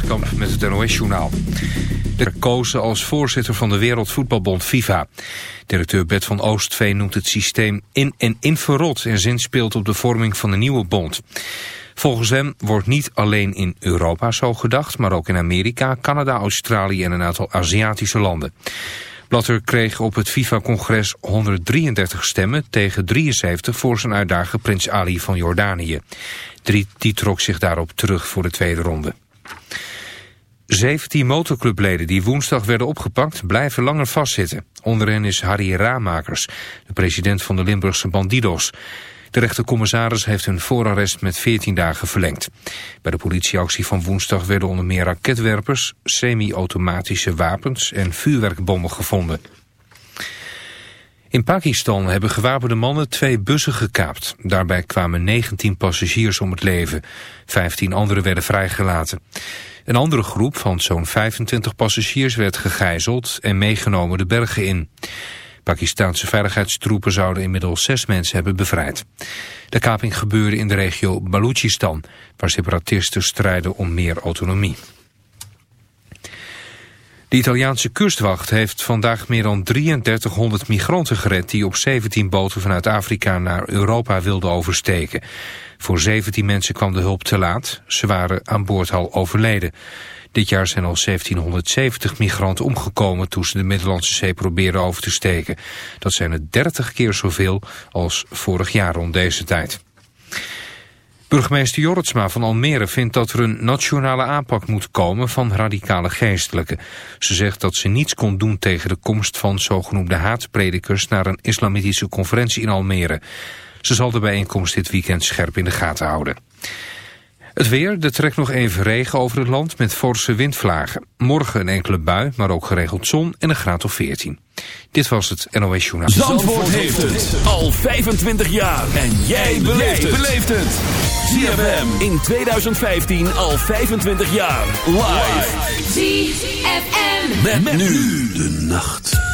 Holtkamp met het NOS-journaal. De kozen als voorzitter van de Wereldvoetbalbond FIFA. Directeur Bert van Oostveen noemt het systeem in- en inverrot... en zinspeelt op de vorming van een nieuwe bond. Volgens hem wordt niet alleen in Europa zo gedacht... maar ook in Amerika, Canada, Australië en een aantal Aziatische landen. Blatter kreeg op het FIFA-congres 133 stemmen tegen 73 voor zijn uitdager prins Ali van Jordanië. Die trok zich daarop terug voor de tweede ronde. 17 motorclubleden die woensdag werden opgepakt blijven langer vastzitten. Onder hen is Harry Ramakers, de president van de Limburgse Bandidos. De rechtercommissaris heeft hun voorarrest met 14 dagen verlengd. Bij de politieactie van woensdag werden onder meer raketwerpers, semi-automatische wapens en vuurwerkbommen gevonden. In Pakistan hebben gewapende mannen twee bussen gekaapt. Daarbij kwamen 19 passagiers om het leven. 15 anderen werden vrijgelaten. Een andere groep van zo'n 25 passagiers werd gegijzeld en meegenomen de bergen in. Pakistaanse veiligheidstroepen zouden inmiddels zes mensen hebben bevrijd. De kaping gebeurde in de regio Balochistan, waar separatisten strijden om meer autonomie. De Italiaanse kustwacht heeft vandaag meer dan 3300 migranten gered... die op 17 boten vanuit Afrika naar Europa wilden oversteken. Voor 17 mensen kwam de hulp te laat. Ze waren aan boord al overleden. Dit jaar zijn al 1770 migranten omgekomen toen ze de Middellandse Zee probeerden over te steken. Dat zijn er 30 keer zoveel als vorig jaar rond deze tijd. Burgemeester Jorritsma van Almere vindt dat er een nationale aanpak moet komen van radicale geestelijken. Ze zegt dat ze niets kon doen tegen de komst van zogenoemde haatpredikers naar een islamitische conferentie in Almere. Ze zal de bijeenkomst dit weekend scherp in de gaten houden. Het weer, er trekt nog even regen over het land met forse windvlagen. Morgen een enkele bui, maar ook geregeld zon en een graad of 14. Dit was het NOS Journaal. Zandvoort, heeft het al 25 jaar. En jij beleeft het. ZFM in 2015 al 25 jaar. Live. ZFM. Met, nu de nacht.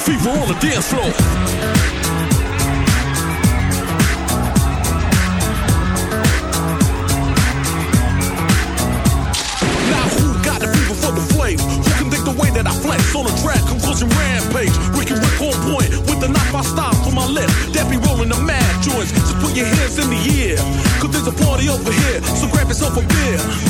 Fever on the dance floor. Now who got the fever for the flame? Who can think the way that I flex on a track? Conclusion rampage. Ricky Rick on point with the knife I style for my lip. That be rolling the mad joints. Just put your hands in the air. Cause there's a party over here. So grab yourself a beer.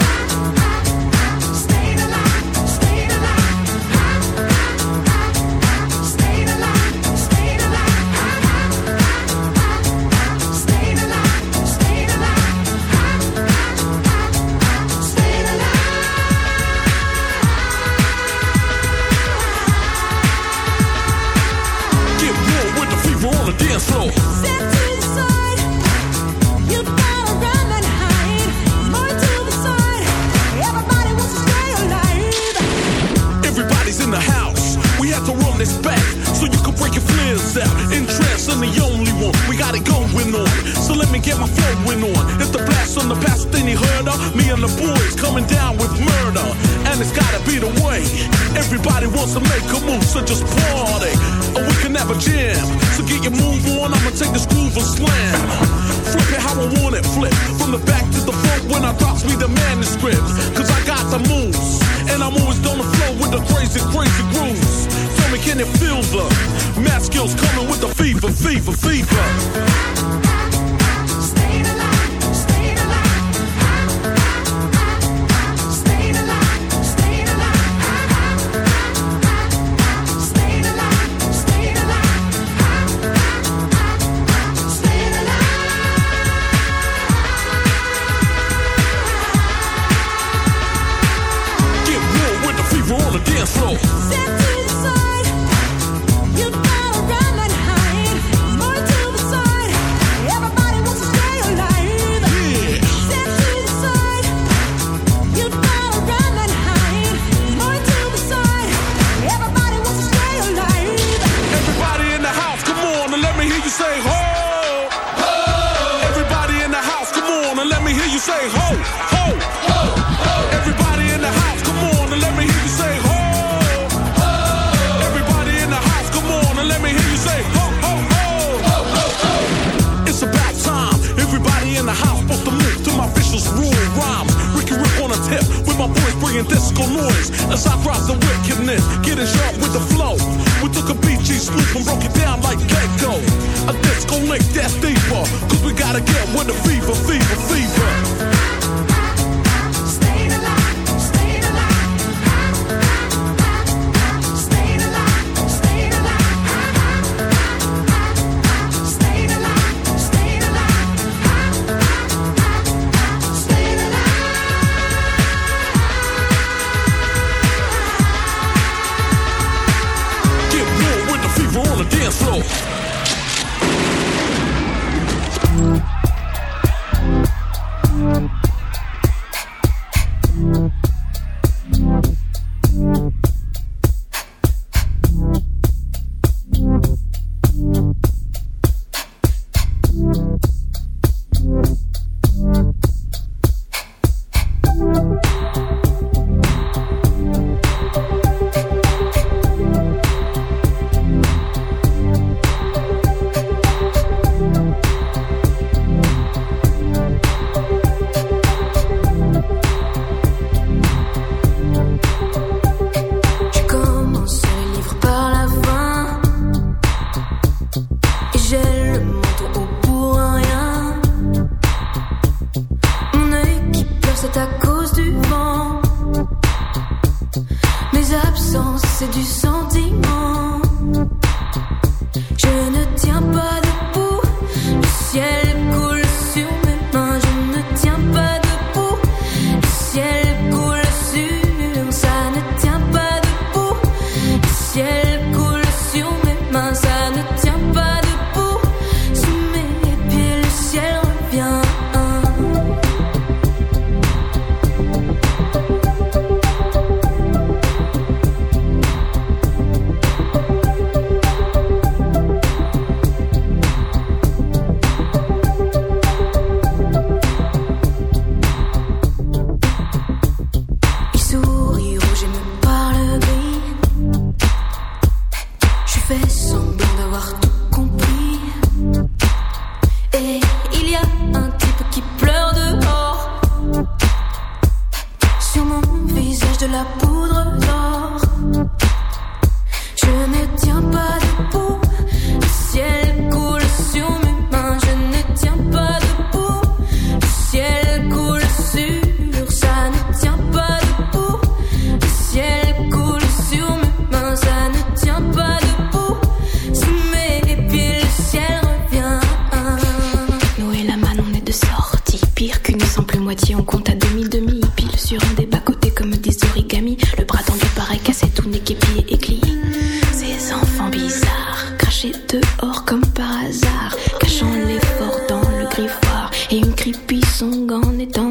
gone, they don't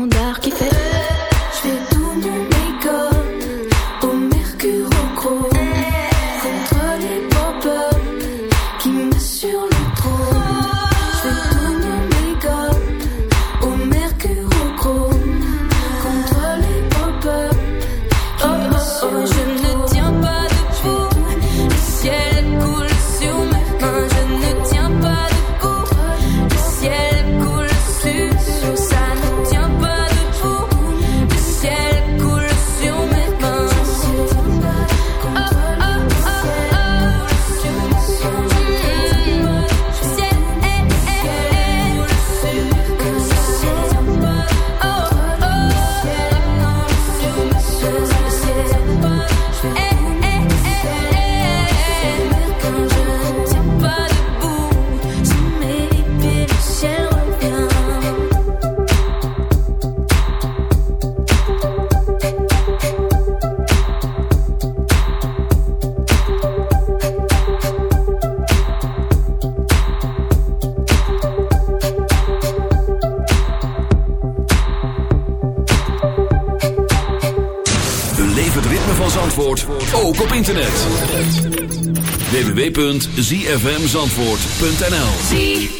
www.zfmzandvoort.nl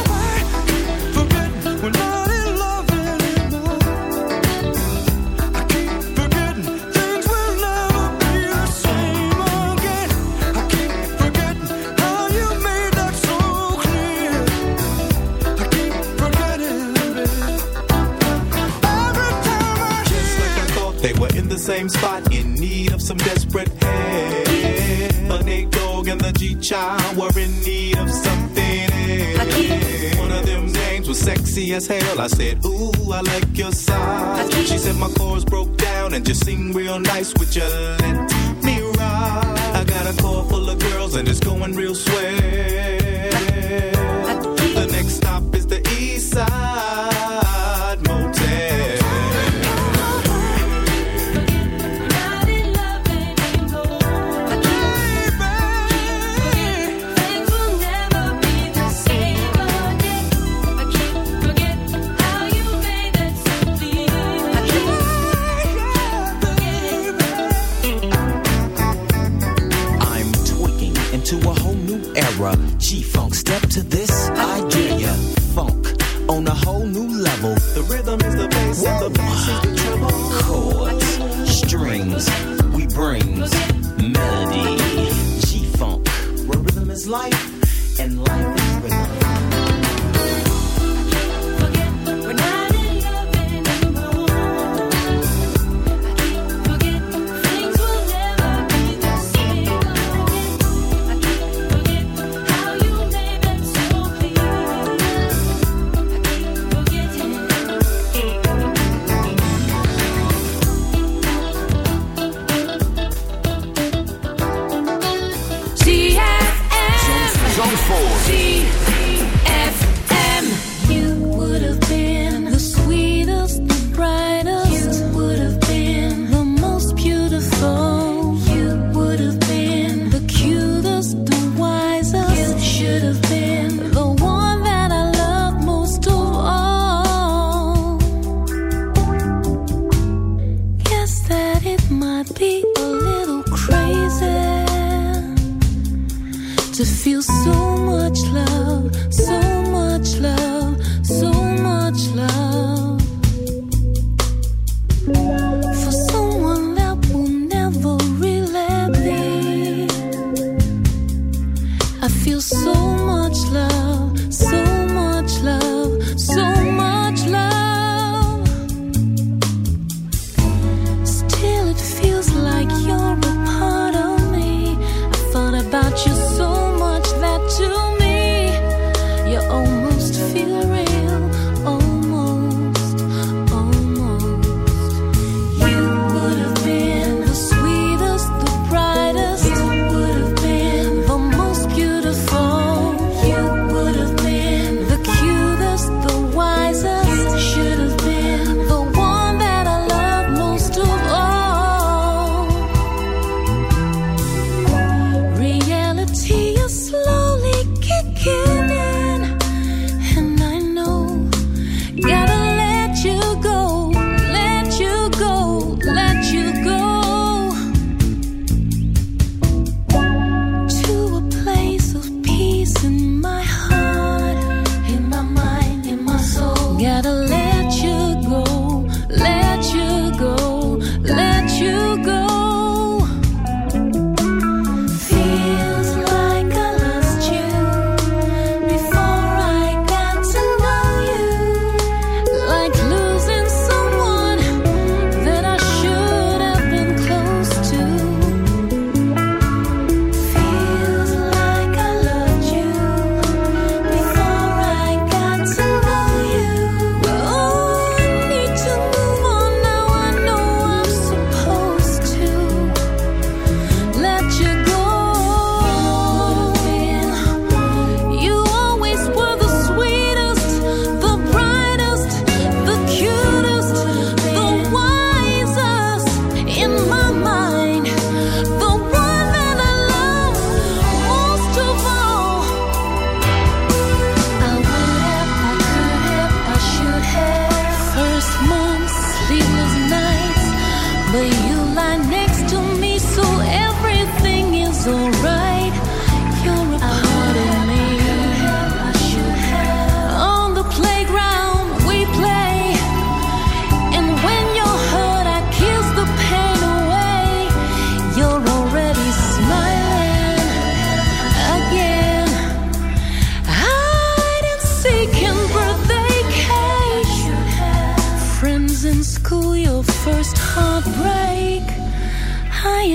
same spot, in need of some desperate help. A Nate Dogg and the G-Child were in need of something else. One of them names was sexy as hell. I said, Ooh, I like your size. She said my chords broke down and just sing real nice. Would you let me ride? I got a car full of girls and it's going real swell.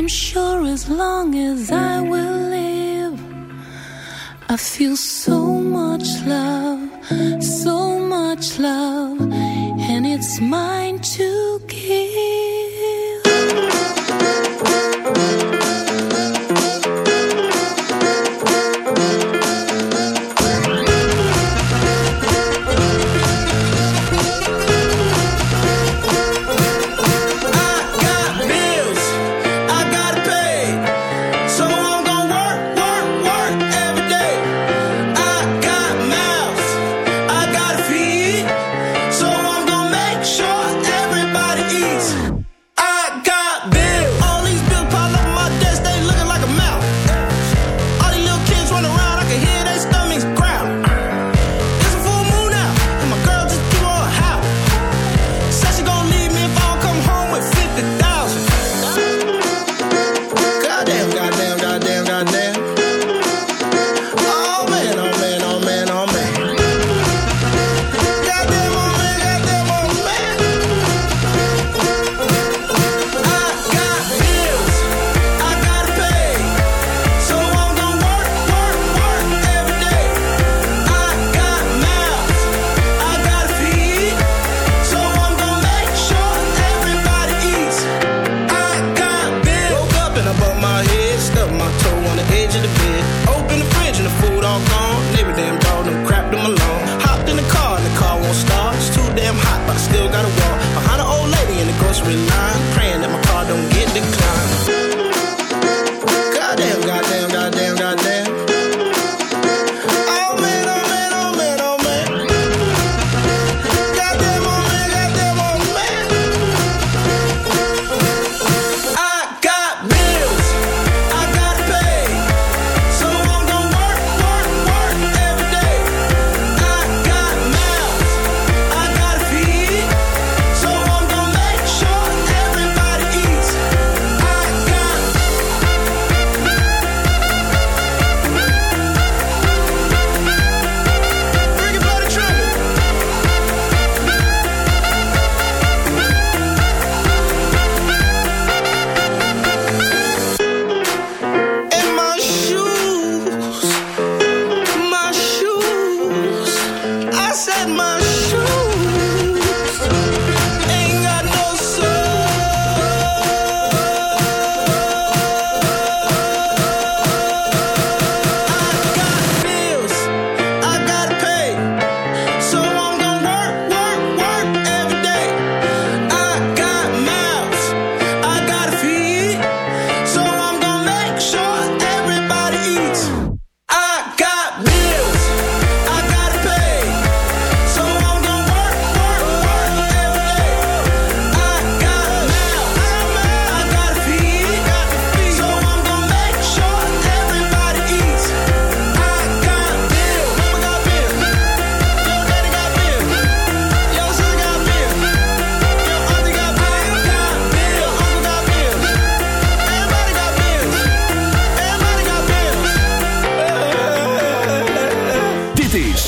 I'm sure as long as I will live, I feel so much love, so much love, and it's mine to give. still got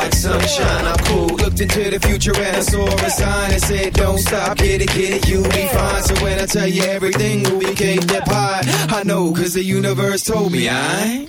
like sunshine. I'm cool. Looked into the future and I saw a sign that said, Don't stop, get it, get it, you'll be fine. So when I tell you everything, we can't get pie. I know, cause the universe told me I.